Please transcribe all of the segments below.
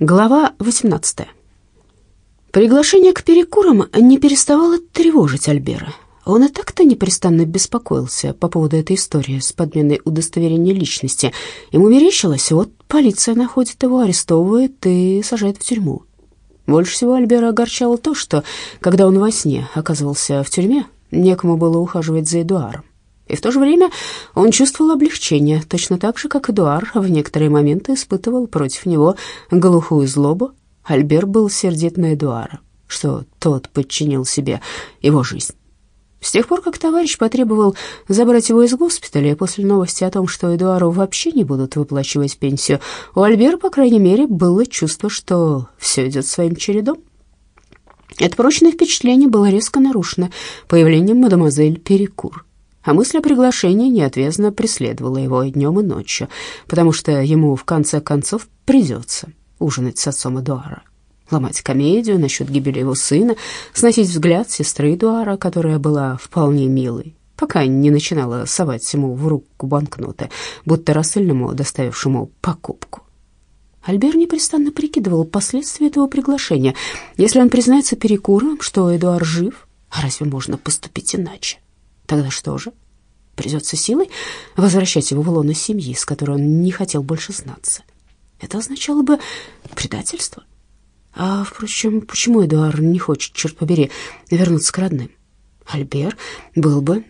Глава 18. Приглашение к перекурам не переставало тревожить Альбера. Он и так-то непрестанно беспокоился по поводу этой истории с подменой удостоверения личности. Ему мерещилось, вот полиция находит его, арестовывает и сажает в тюрьму. Больше всего Альбера огорчало то, что, когда он во сне оказывался в тюрьме, некому было ухаживать за Эдуаром. И в то же время он чувствовал облегчение, точно так же, как Эдуар в некоторые моменты испытывал против него глухую злобу. Альбер был сердит на Эдуара, что тот подчинил себе его жизнь. С тех пор, как товарищ потребовал забрать его из госпиталя, после новости о том, что Эдуару вообще не будут выплачивать пенсию, у Альбера, по крайней мере, было чувство, что все идет своим чередом. Это прочное впечатление было резко нарушено появлением мадемуазель Перекур а мысль о приглашении неотвязно преследовала его и днем, и ночью, потому что ему, в конце концов, придется ужинать с отцом Эдуара, ломать комедию насчет гибели его сына, сносить взгляд сестры Эдуара, которая была вполне милой, пока не начинала совать ему в руку банкноты, будто рассыльному, доставившему покупку. Альбер непрестанно прикидывал последствия этого приглашения. Если он признается перекуром, что Эдуард жив, а разве можно поступить иначе? Тогда что же? Придется силой возвращать его в лоно семьи, с которой он не хотел больше знаться. Это означало бы предательство. А, впрочем, почему Эдуард не хочет, черт побери, вернуться к родным? Альбер был бы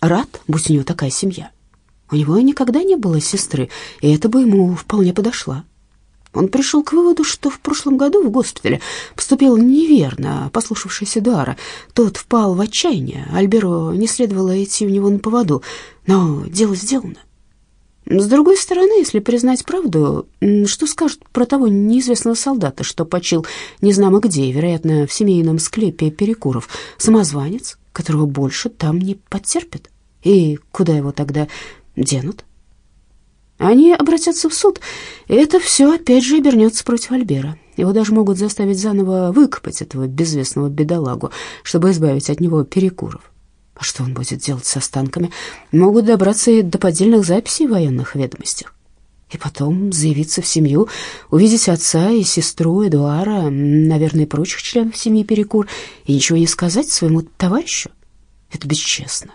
рад, будь у него такая семья. У него никогда не было сестры, и это бы ему вполне подошло. Он пришел к выводу, что в прошлом году в госпитале поступил неверно, послушавшись Эдуара. Тот впал в отчаяние, Альберу не следовало идти у него на поводу, но дело сделано. С другой стороны, если признать правду, что скажут про того неизвестного солдата, что почил незнамо где, вероятно, в семейном склепе Перекуров, самозванец, которого больше там не потерпят? И куда его тогда денут? Они обратятся в суд, и это все опять же обернется против Альбера. Его даже могут заставить заново выкопать этого безвестного бедолагу, чтобы избавить от него перекуров. А что он будет делать с останками? Могут добраться и до поддельных записей в военных ведомостях. И потом заявиться в семью, увидеть отца и сестру Эдуара, наверное, и прочих членов семьи Перекур, и ничего не сказать своему товарищу. Это бесчестно.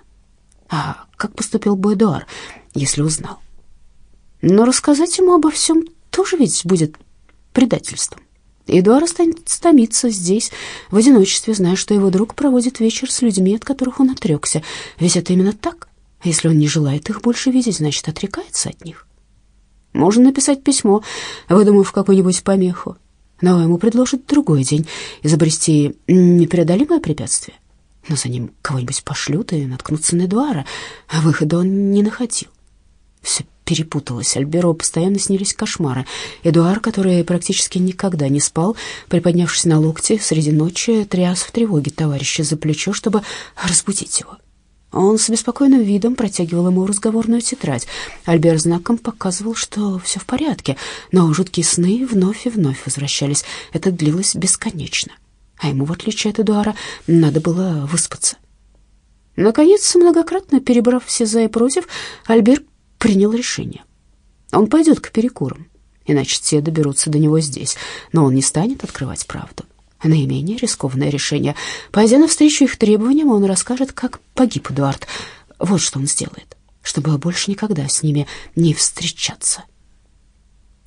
А как поступил бы Эдуар, если узнал? Но рассказать ему обо всем тоже ведь будет предательством. Эдуард станет томиться здесь, в одиночестве, зная, что его друг проводит вечер с людьми, от которых он отрекся. Ведь это именно так. Если он не желает их больше видеть, значит, отрекается от них. Можно написать письмо, выдумав какую-нибудь помеху. Но ему предложат другой день изобрести непреодолимое препятствие. Но за ним кого-нибудь пошлют и наткнутся на Эдуара, выхода он не находил. Все перепуталось. Альберу постоянно снились кошмары. Эдуар, который практически никогда не спал, приподнявшись на локте среди ночи, тряс в тревоге товарища за плечо, чтобы разбудить его. Он с беспокойным видом протягивал ему разговорную тетрадь. Альбер знаком показывал, что все в порядке, но жуткие сны вновь и вновь возвращались. Это длилось бесконечно. А ему, в отличие от Эдуара, надо было выспаться. Наконец, многократно перебрав все за и против, Альбер принял решение. Он пойдет к перекурам, иначе те доберутся до него здесь, но он не станет открывать правду. Наименее рискованное решение. Пойдя навстречу их требованиям, он расскажет, как погиб Эдуард. Вот что он сделает, чтобы больше никогда с ними не встречаться.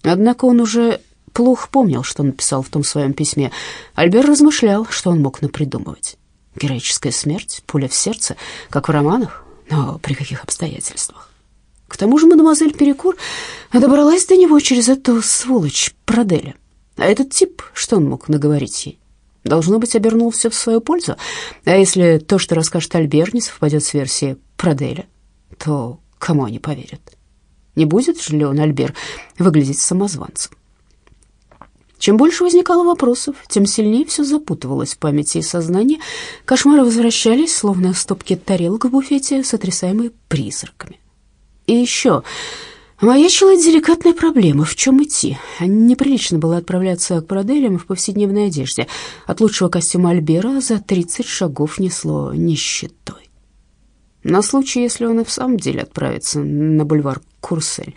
Однако он уже плохо помнил, что написал в том своем письме. Альбер размышлял, что он мог напридумывать. Героическая смерть, пуля в сердце, как в романах, но при каких обстоятельствах? К тому же мадемуазель Перекур добралась до него через эту сволочь Проделя. А этот тип, что он мог наговорить ей? Должно быть, обернул все в свою пользу. А если то, что расскажет Альбер, не совпадет с версией Проделя, то кому они поверят? Не будет же ли он, Альбер, выглядеть самозванцем? Чем больше возникало вопросов, тем сильнее все запутывалось в памяти и сознании. Кошмары возвращались, словно стопки тарелок в буфете, сотрясаемые призраками. И еще маячила деликатная проблема, в чем идти. Неприлично было отправляться к Проделям в повседневной одежде. От лучшего костюма Альбера за 30 шагов несло нищетой. На случай, если он и в самом деле отправится на бульвар Курсель,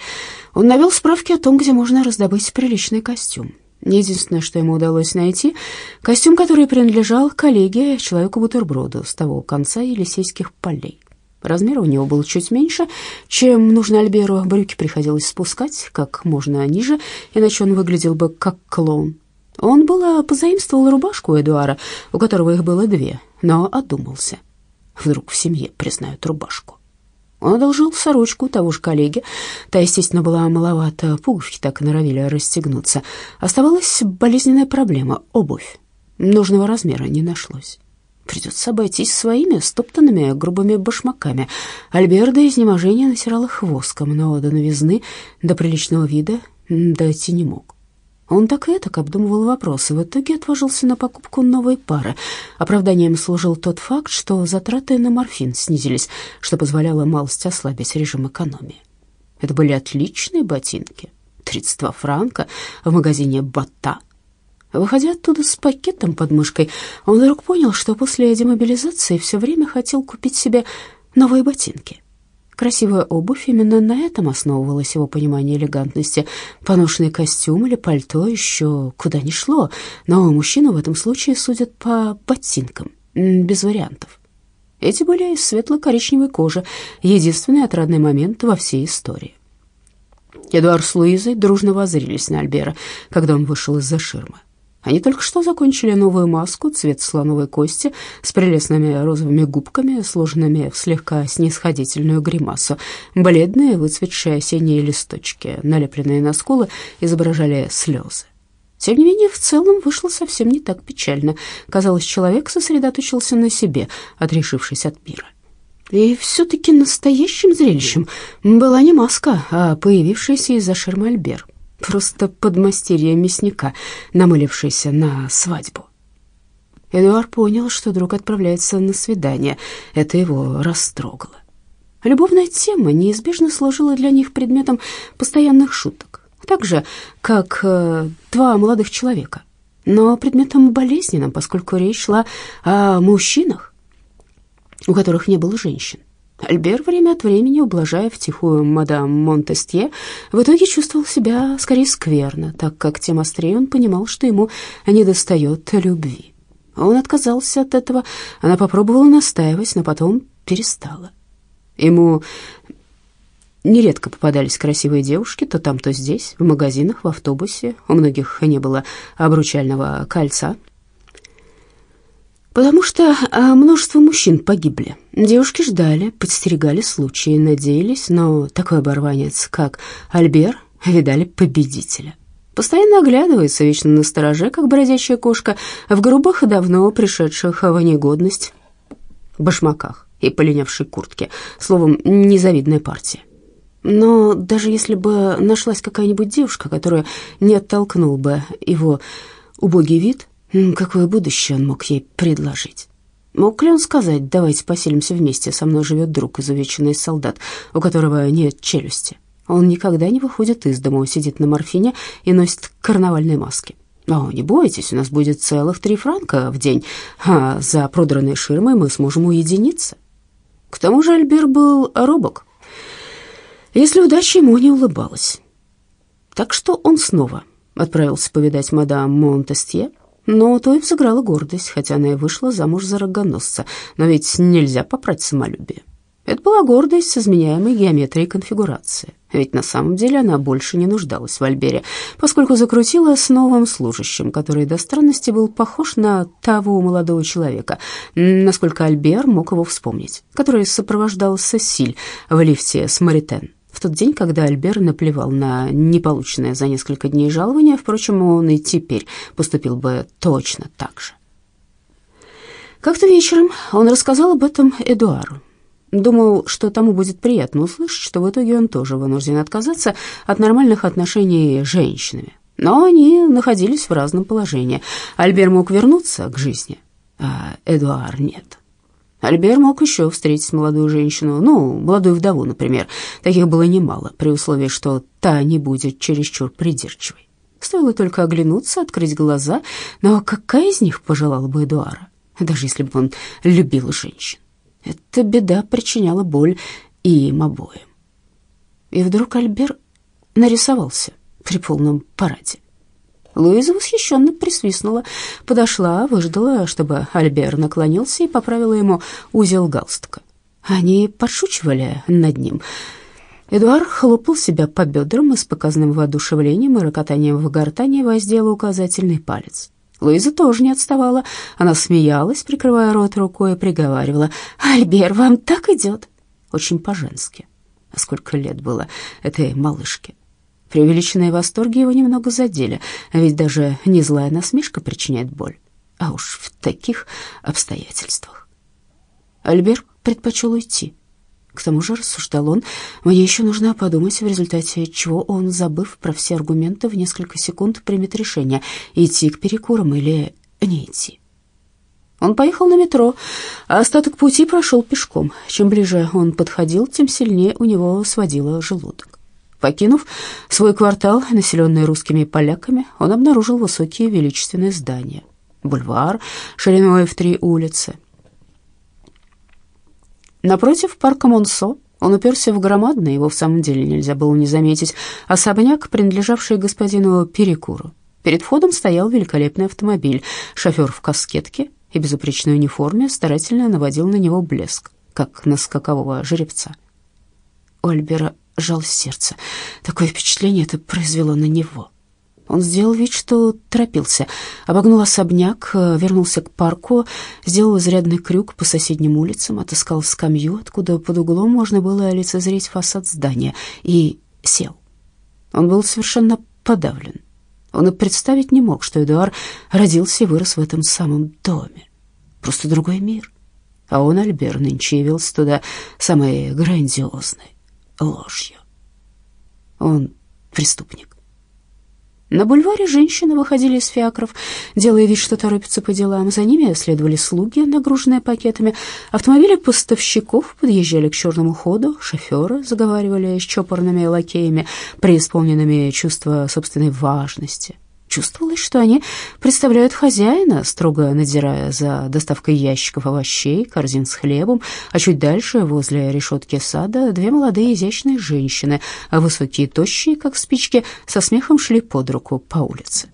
он навел справки о том, где можно раздобыть приличный костюм. Единственное, что ему удалось найти, костюм, который принадлежал коллеге, человеку-бутерброду с того конца Елисейских полей. Размер у него был чуть меньше, чем нужно Альберу. Брюки приходилось спускать как можно ниже, иначе он выглядел бы как клоун. Он было позаимствовал рубашку Эдуара, у которого их было две, но одумался. Вдруг в семье признают рубашку. Он одолжил сорочку того же коллеги. Та, естественно, была маловато, пуговки так и норовили расстегнуться. Оставалась болезненная проблема — обувь. Нужного размера не нашлось. Придется обойтись своими стоптанными грубыми башмаками. Альберда изнеможения натирала их воском, но до новизны, до приличного вида дойти не мог. Он так и так обдумывал вопросы. В итоге отважился на покупку новой пары. Оправданием служил тот факт, что затраты на морфин снизились, что позволяло малость ослабить режим экономии. Это были отличные ботинки. 32 франка в магазине «Бота». Выходя оттуда с пакетом под мышкой, он вдруг понял, что после демобилизации все время хотел купить себе новые ботинки. Красивая обувь, именно на этом основывалось его понимание элегантности. Поношенный костюм или пальто еще куда ни шло, но мужчину в этом случае судят по ботинкам, без вариантов. Эти были из светло-коричневой кожи, единственный отрадный момент во всей истории. Эдуард с Луизой дружно воззрились на Альбера, когда он вышел из-за ширмы. Они только что закончили новую маску цвет слоновой кости с прелестными розовыми губками, сложенными в слегка снисходительную гримасу. Бледные, выцветшие осенние листочки, налепленные на скулы, изображали слезы. Тем не менее, в целом вышло совсем не так печально. Казалось, человек сосредоточился на себе, отрешившись от мира. И все-таки настоящим зрелищем была не маска, а появившаяся из-за ширмы Альбер просто подмастерье мясника, намылившийся на свадьбу. Эдуард понял, что друг отправляется на свидание. Это его растрогало. Любовная тема неизбежно служила для них предметом постоянных шуток, так же, как э, два молодых человека, но предметом болезненным, поскольку речь шла о мужчинах, у которых не было женщин. Альбер время от времени, ублажая втихую мадам Монтестье, в итоге чувствовал себя скорее скверно, так как тем острее он понимал, что ему недостает любви. Он отказался от этого, она попробовала настаивать, но потом перестала. Ему нередко попадались красивые девушки, то там, то здесь, в магазинах, в автобусе. У многих не было обручального кольца — потому что а, множество мужчин погибли. Девушки ждали, подстерегали случаи, надеялись, но такой оборванец, как Альбер, видали победителя. Постоянно оглядывается, вечно на стороже, как бродячая кошка, в грубых и давно пришедших в негодность башмаках и полинявшей куртке. Словом, незавидная партия. Но даже если бы нашлась какая-нибудь девушка, которая не оттолкнул бы его убогий вид, Какое будущее он мог ей предложить? Мог ли он сказать, давайте поселимся вместе, со мной живет друг, изувеченный солдат, у которого нет челюсти. Он никогда не выходит из дома, сидит на морфине и носит карнавальные маски. О, не бойтесь, у нас будет целых три франка в день, а за продранной ширмой мы сможем уединиться. К тому же Альбер был робок. Если удача ему не улыбалась. Так что он снова отправился повидать мадам Монтестье, но той взыграла гордость, хотя она и вышла замуж за рогоносца. Но ведь нельзя попрать самолюбие. Это была гордость с изменяемой геометрией конфигурации. Ведь на самом деле она больше не нуждалась в Альбере, поскольку закрутила с новым служащим, который до странности был похож на того молодого человека, насколько Альбер мог его вспомнить, который сопровождал Сесиль в лифте с Маритен в тот день, когда Альбер наплевал на неполученное за несколько дней жалование, впрочем, он и теперь поступил бы точно так же. Как-то вечером он рассказал об этом Эдуару. Думал, что тому будет приятно услышать, что в итоге он тоже вынужден отказаться от нормальных отношений с женщинами. Но они находились в разном положении. Альбер мог вернуться к жизни, а Эдуар нет. Альбер мог еще встретить молодую женщину, ну, молодую вдову, например. Таких было немало, при условии, что та не будет чересчур придирчивой. Стоило только оглянуться, открыть глаза, но какая из них пожелала бы Эдуара, даже если бы он любил женщин? Эта беда причиняла боль и им обоим. И вдруг Альбер нарисовался при полном параде. Луиза восхищенно присвистнула, подошла, выждала, чтобы Альбер наклонился и поправила ему узел галстука. Они подшучивали над ним. Эдуард хлопал себя по бедрам и с показным воодушевлением и рокотанием в гортани воздела указательный палец. Луиза тоже не отставала. Она смеялась, прикрывая рот рукой, и приговаривала. «Альбер, вам так идет!» Очень по-женски. А сколько лет было этой малышке? Преувеличенные восторги его немного задели, а ведь даже не злая насмешка причиняет боль. А уж в таких обстоятельствах. Альбер предпочел уйти. К тому же, рассуждал он, мне еще нужно подумать, в результате чего он, забыв про все аргументы, в несколько секунд примет решение, идти к перекурам или не идти. Он поехал на метро, а остаток пути прошел пешком. Чем ближе он подходил, тем сильнее у него сводило желудок. Покинув свой квартал, населенный русскими поляками, он обнаружил высокие величественные здания. Бульвар шириной в три улицы, Напротив парка Монсо он уперся в громадный, его в самом деле нельзя было не заметить, особняк, принадлежавший господину Перекуру. Перед входом стоял великолепный автомобиль. Шофер в каскетке и безупречной униформе старательно наводил на него блеск, как на скакового жеребца. У Альбера жал сердце. Такое впечатление это произвело на него. Он сделал вид, что торопился, обогнул особняк, э, вернулся к парку, сделал изрядный крюк по соседним улицам, отыскал скамью, откуда под углом можно было лицезреть фасад здания, и сел. Он был совершенно подавлен. Он и представить не мог, что Эдуард родился и вырос в этом самом доме. Просто другой мир. А он, Альбер, нынче явился туда самой грандиозной ложью. Он преступник. На бульваре женщины выходили из фиакров, делая вид, что торопятся по делам. За ними следовали слуги, нагруженные пакетами. Автомобили поставщиков подъезжали к черному ходу. Шоферы заговаривали с чопорными лакеями, преисполненными чувства собственной важности. Чувствовалось, что они представляют хозяина, строго надзирая за доставкой ящиков овощей, корзин с хлебом, а чуть дальше, возле решетки сада, две молодые изящные женщины, а высокие тощие, как спички, со смехом шли под руку по улице.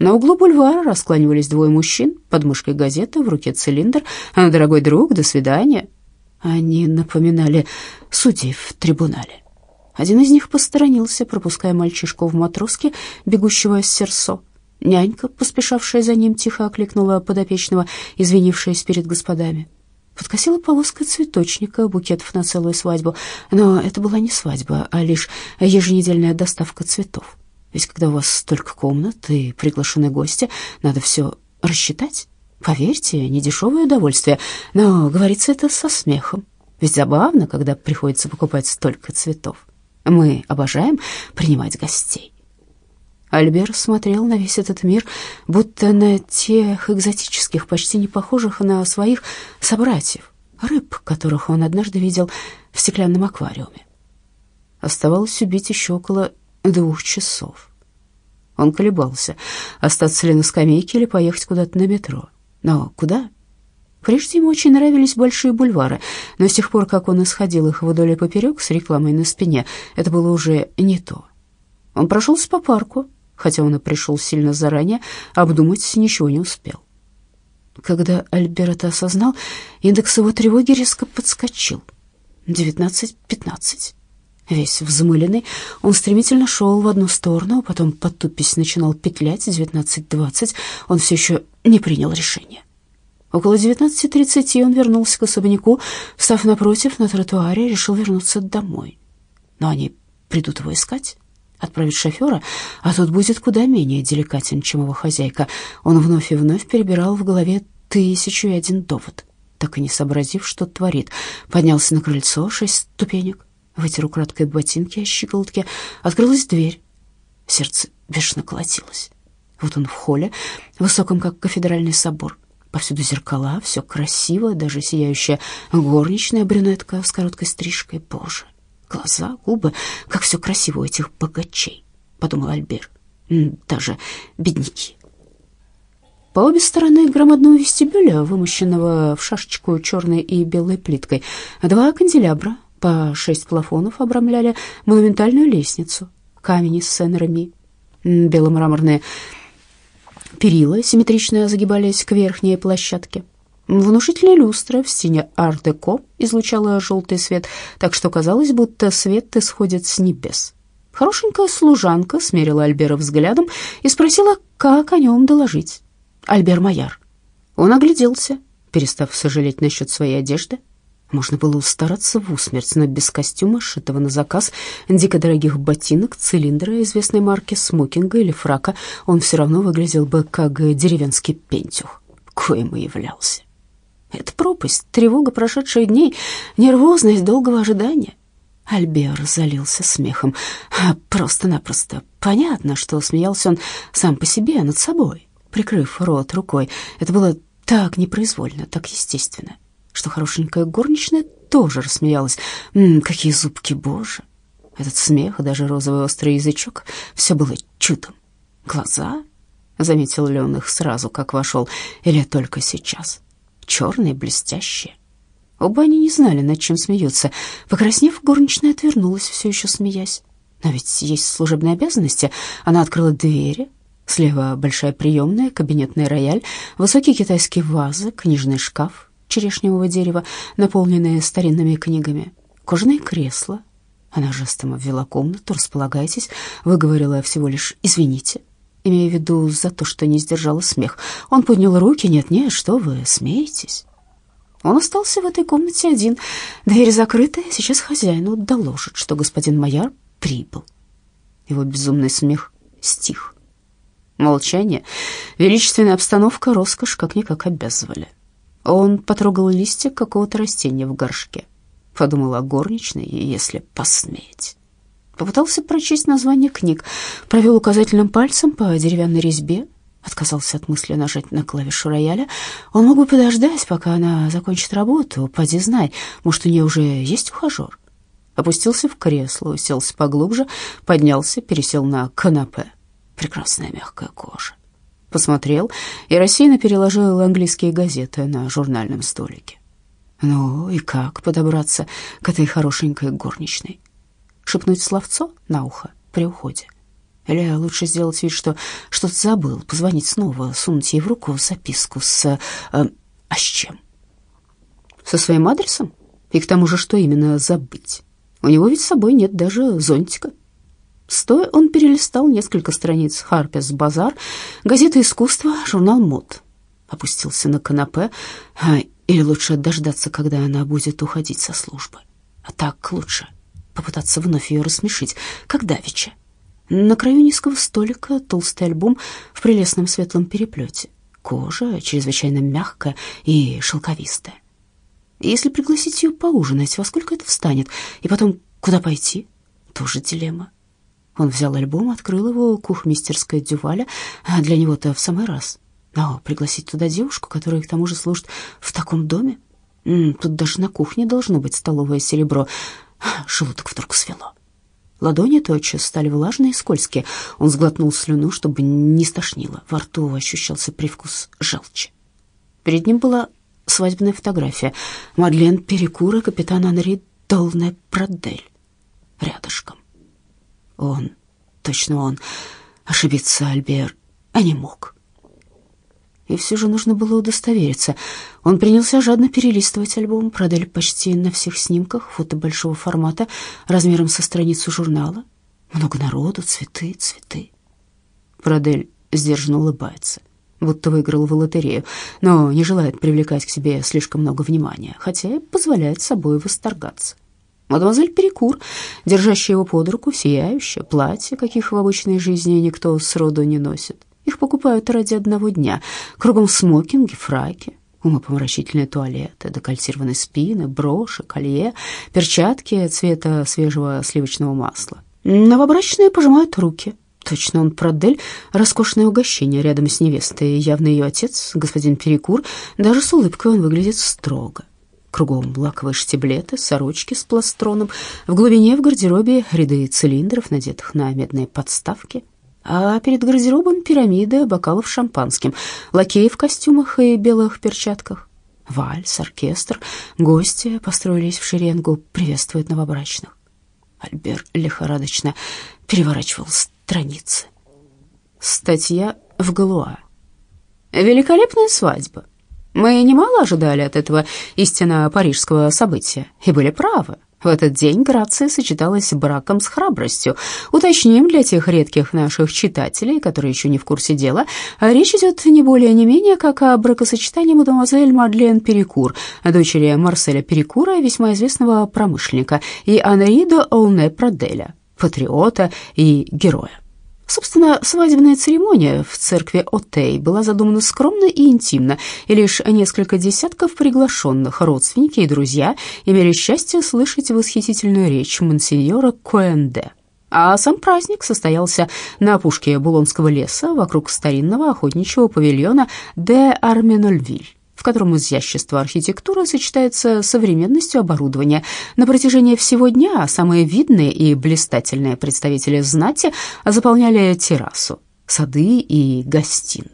На углу бульвара раскланивались двое мужчин, под мышкой газеты, в руке цилиндр. «Дорогой друг, до свидания». Они напоминали судей в трибунале. Один из них посторонился, пропуская мальчишку в матроске, бегущего с серсо. Нянька, поспешавшая за ним, тихо окликнула подопечного, извинившаяся перед господами. Подкосила полоска цветочника, букетов на целую свадьбу. Но это была не свадьба, а лишь еженедельная доставка цветов. Ведь когда у вас столько комнат и приглашены гости, надо все рассчитать. Поверьте, не дешевое удовольствие, но говорится это со смехом. Ведь забавно, когда приходится покупать столько цветов. Мы обожаем принимать гостей. Альбер смотрел на весь этот мир, будто на тех экзотических, почти не похожих на своих собратьев, рыб, которых он однажды видел в стеклянном аквариуме. Оставалось убить еще около двух часов. Он колебался, остаться ли на скамейке или поехать куда-то на метро. Но куда? Прежде ему очень нравились большие бульвары, но с тех пор, как он исходил их вдоль и поперек с рекламой на спине, это было уже не то. Он прошелся по парку, хотя он и пришел сильно заранее, обдумать ничего не успел. Когда Альберт это осознал, индекс его тревоги резко подскочил. Девятнадцать-пятнадцать. Весь взмыленный, он стремительно шел в одну сторону, а потом, потупись, начинал петлять. Девятнадцать-двадцать. Он все еще не принял решения. Около 19.30 он вернулся к особняку, встав напротив на тротуаре, решил вернуться домой. Но они придут его искать, отправить шофера, а тот будет куда менее деликатен, чем его хозяйка. Он вновь и вновь перебирал в голове тысячу и один довод, так и не сообразив, что творит. Поднялся на крыльцо, шесть ступенек, вытер украдкой ботинки о щиколотке, открылась дверь. Сердце бешено колотилось. Вот он в холле, высоком, как кафедральный собор. Повсюду зеркала, все красиво, даже сияющая горничная брюнетка с короткой стрижкой. Боже, глаза, губы, как все красиво у этих богачей, подумал Альбер. Даже бедняки. По обе стороны громадного вестибюля, вымощенного в шашечку черной и белой плиткой, два канделябра по шесть плафонов обрамляли монументальную лестницу. Камень из Сен-Реми, беломраморные Перила симметрично загибались к верхней площадке. Внушительная люстра в стене ар-деко излучала желтый свет, так что казалось, будто свет исходит с небес. Хорошенькая служанка смерила Альбера взглядом и спросила, как о нем доложить. Альбер Майяр. Он огляделся, перестав сожалеть насчет своей одежды. Можно было устараться в усмерть, но без костюма, сшитого на заказ, дико дорогих ботинок, цилиндра известной марки, смокинга или фрака, он все равно выглядел бы как деревенский пентюх, коим и являлся. Это пропасть, тревога прошедших дней, нервозность долгого ожидания. Альбер залился смехом. Просто-напросто. Понятно, что смеялся он сам по себе, над собой, прикрыв рот рукой. Это было так непроизвольно, так естественно, что хорошенькая горничная тоже рассмеялась. М какие зубки, боже! Этот смех, даже розовый острый язычок, все было чудом. Глаза? Заметил ли их сразу, как вошел, или только сейчас? черные, блестящие. Оба они не знали, над чем смеются. Покраснев, горничная отвернулась, все еще смеясь. Но ведь есть служебные обязанности. Она открыла двери. Слева большая приемная, кабинетный рояль, высокие китайские вазы, книжный шкаф черешневого дерева, наполненные старинными книгами, кожаные кресла. Она жестом обвела комнату. «Располагайтесь», выговорила всего лишь «извините» имея в виду за то, что не сдержала смех. Он поднял руки. «Нет-нет, что вы, смеетесь?» Он остался в этой комнате один. Дверь закрыта, сейчас хозяину доложит, что господин Майар прибыл. Его безумный смех стих. Молчание, величественная обстановка, роскошь как-никак обязывали. Он потрогал листья какого-то растения в горшке. Подумал о горничной, если посмеете. Попытался прочесть название книг, провел указательным пальцем по деревянной резьбе, отказался от мысли нажать на клавишу рояля. Он мог бы подождать, пока она закончит работу, поди знай, может, у нее уже есть ухажер. Опустился в кресло, уселся поглубже, поднялся, пересел на канапе. Прекрасная мягкая кожа. Посмотрел и рассеянно переложил английские газеты на журнальном столике. Ну и как подобраться к этой хорошенькой горничной? шепнуть словцо на ухо при уходе. Или лучше сделать вид, что что-то забыл, позвонить снова, сунуть ей в руку записку с... Э, а с чем? Со своим адресом? И к тому же, что именно забыть? У него ведь с собой нет даже зонтика. Стоя, он перелистал несколько страниц «Харпес Базар», газета «Искусство», журнал «Мод». Опустился на канапе, а, или лучше дождаться, когда она будет уходить со службы. А так лучше попытаться вновь ее рассмешить, как давеча. На краю низкого столика толстый альбом в прелестном светлом переплете. Кожа чрезвычайно мягкая и шелковистая. Если пригласить ее поужинать, во сколько это встанет? И потом, куда пойти? Тоже дилемма. Он взял альбом, открыл его, кухмистерская дюваля, а для него-то в самый раз. Но пригласить туда девушку, которая к тому же служит в таком доме? Тут даже на кухне должно быть столовое серебро. Желудок вдруг свело. Ладони тотчас стали влажные и скользкие. Он сглотнул слюну, чтобы не стошнило. Во рту ощущался привкус желчи. Перед ним была свадебная фотография. Мадлен Перекура, капитан Анри Долне Продель. Рядышком. Он, точно он, ошибиться Альбер, а не мог и все же нужно было удостовериться. Он принялся жадно перелистывать альбом, продали почти на всех снимках, фото большого формата, размером со страницу журнала. Много народу, цветы, цветы. Продель сдержанно улыбается, будто выиграл в лотерею, но не желает привлекать к себе слишком много внимания, хотя и позволяет собой восторгаться. Мадемуазель Перекур, держащая его под руку, сияющая, платье, каких в обычной жизни никто сроду не носит, их покупают ради одного дня. Кругом смокинги, фраки, умопомрачительные туалеты, декольтированные спины, броши, колье, перчатки цвета свежего сливочного масла. Новобрачные пожимают руки. Точно он продель роскошное угощение рядом с невестой. Явно ее отец, господин Перекур, даже с улыбкой он выглядит строго. Кругом лаковые штиблеты, сорочки с пластроном. В глубине в гардеробе ряды цилиндров, надетых на медные подставки а перед гардеробом пирамида бокалов шампанским, лакеи в костюмах и белых перчатках. Вальс, оркестр, гости построились в шеренгу, приветствуют новобрачных. Альбер лихорадочно переворачивал страницы. Статья в Галуа, Великолепная свадьба. Мы немало ожидали от этого истинно парижского события и были правы. В этот день Грация сочеталась браком с храбростью. Уточним для тех редких наших читателей, которые еще не в курсе дела, речь идет не более не менее, как о бракосочетании мадемуазель Мадлен Перекур, дочери Марселя Перекура, весьма известного промышленника, и Анри де Олне Праделя, патриота и героя. Собственно, свадебная церемония в церкви Отей была задумана скромно и интимно, и лишь несколько десятков приглашенных, родственники и друзья, имели счастье слышать восхитительную речь монсеньора Коэнде. А сам праздник состоялся на опушке Булонского леса вокруг старинного охотничьего павильона де Арменольвиль в котором изящество архитектуры сочетается с современностью оборудования. На протяжении всего дня самые видные и блистательные представители знати заполняли террасу, сады и гостиные.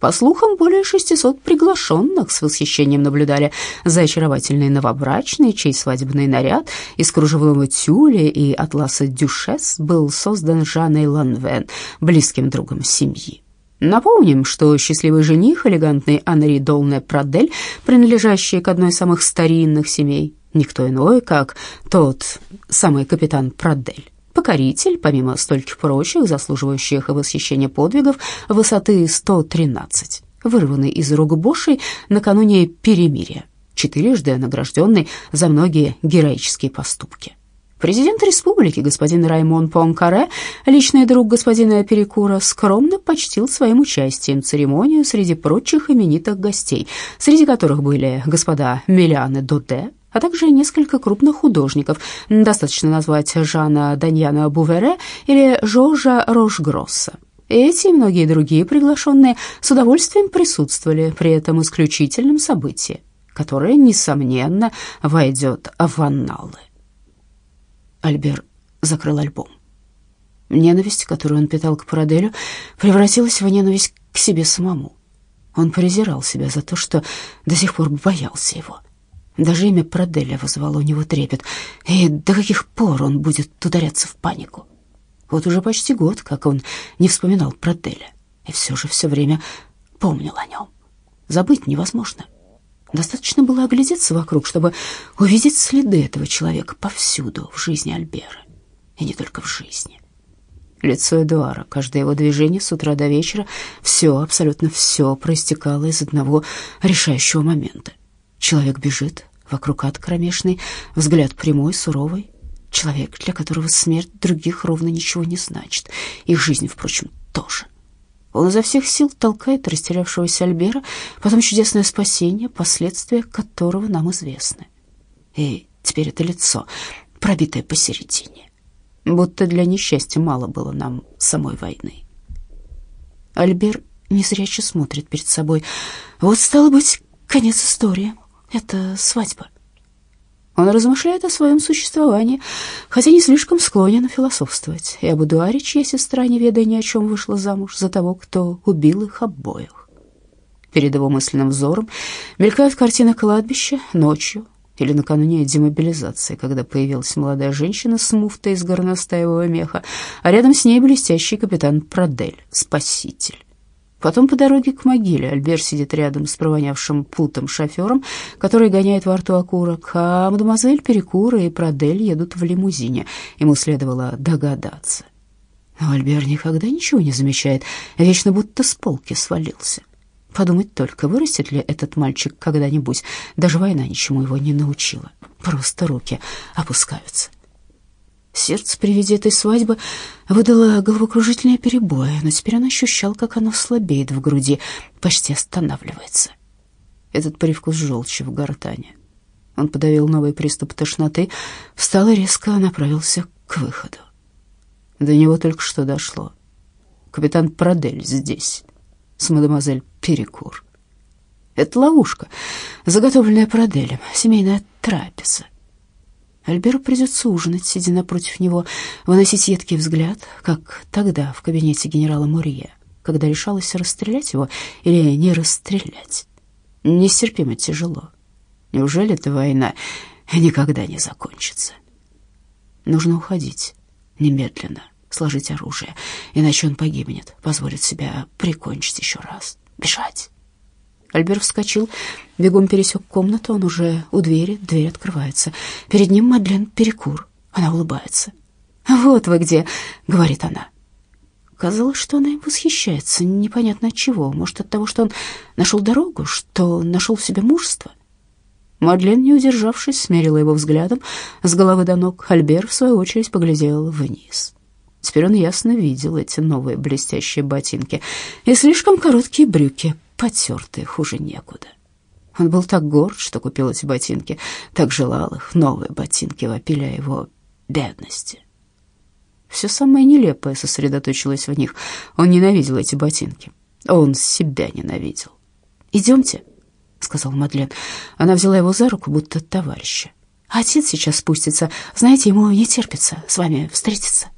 По слухам, более 600 приглашенных с восхищением наблюдали за очаровательной новобрачной, чей свадебный наряд из кружевного тюля и атласа дюшес был создан Жанной Ланвен, близким другом семьи. Напомним, что счастливый жених, элегантный Анри Долне Прадель, принадлежащий к одной из самых старинных семей, никто иной, как тот самый капитан Прадель. Покоритель, помимо стольких прочих, заслуживающих восхищения подвигов, высоты 113, вырванный из рук Бошей накануне перемирия, четырежды награжденный за многие героические поступки. Президент республики, господин Раймон Понкаре, личный друг господина Перекура, скромно почтил своим участием церемонию среди прочих именитых гостей, среди которых были господа Миллианы Доде, а также несколько крупных художников. Достаточно назвать Жана Даньяна Бувере или Жоржа Рошгросса. Эти и многие другие приглашенные с удовольствием присутствовали при этом исключительном событии, которое, несомненно, войдет в анналы. Альбер закрыл альбом. Ненависть, которую он питал к Параделю, превратилась в ненависть к себе самому. Он презирал себя за то, что до сих пор боялся его. Даже имя Праделя вызывало у него трепет. И до каких пор он будет ударяться в панику? Вот уже почти год, как он не вспоминал Праделя, и все же все время помнил о нем. Забыть невозможно. — Достаточно было оглядеться вокруг, чтобы увидеть следы этого человека повсюду в жизни Альбера. И не только в жизни. Лицо Эдуара, каждое его движение с утра до вечера, все, абсолютно все проистекало из одного решающего момента. Человек бежит, вокруг ад кромешный, взгляд прямой, суровый. Человек, для которого смерть других ровно ничего не значит. Их жизнь, впрочем, тоже. — он изо всех сил толкает растерявшегося Альбера, потом чудесное спасение, последствия которого нам известны. И теперь это лицо, пробитое посередине. Будто для несчастья мало было нам самой войны. Альбер незряче смотрит перед собой. Вот, стало быть, конец истории. Это свадьба. Он размышляет о своем существовании, хотя не слишком склонен философствовать, и об Эдуаре, чья сестра, не ведая ни о чем, вышла замуж за того, кто убил их обоих. Перед его мысленным взором мелькают картины кладбища ночью или накануне демобилизации, когда появилась молодая женщина с муфтой из горностаевого меха, а рядом с ней блестящий капитан Прадель, спаситель. Потом по дороге к могиле Альбер сидит рядом с провонявшим путом шофером, который гоняет во рту окурок, а мадемуазель Перекура и Прадель едут в лимузине. Ему следовало догадаться. Но Альбер никогда ничего не замечает, вечно будто с полки свалился. Подумать только, вырастет ли этот мальчик когда-нибудь. Даже война ничему его не научила. Просто руки опускаются. Сердце при виде этой свадьбы выдало головокружительные перебои, но теперь он ощущал, как оно слабеет в груди, почти останавливается. Этот привкус желчи в гортане. Он подавил новый приступ тошноты, встал и резко направился к выходу. До него только что дошло. Капитан Прадель здесь, с мадемуазель Перекур. Это ловушка, заготовленная Праделем, семейная трапеза. Альберу придется ужинать, сидя напротив него, выносить едкий взгляд, как тогда в кабинете генерала Мурье, когда решалось расстрелять его или не расстрелять. Нестерпимо тяжело. Неужели эта война никогда не закончится? Нужно уходить немедленно, сложить оружие, иначе он погибнет, позволит себя прикончить еще раз. бежать. Альбер вскочил, бегом пересек комнату, он уже у двери, дверь открывается. Перед ним Мадлен Перекур, она улыбается. «Вот вы где», — говорит она. Казалось, что она им восхищается, непонятно от чего. Может, от того, что он нашел дорогу, что нашел в себе мужество. Мадлен, не удержавшись, смерила его взглядом с головы до ног. Альбер, в свою очередь, поглядел вниз. Теперь он ясно видел эти новые блестящие ботинки и слишком короткие брюки, потертые, хуже некуда. Он был так горд, что купил эти ботинки, так желал их, новые ботинки, вопили о его бедности. Все самое нелепое сосредоточилось в них. Он ненавидел эти ботинки. Он себя ненавидел. «Идемте», — сказал Мадлен. Она взяла его за руку, будто товарища. «Отец сейчас спустится. Знаете, ему не терпится с вами встретиться».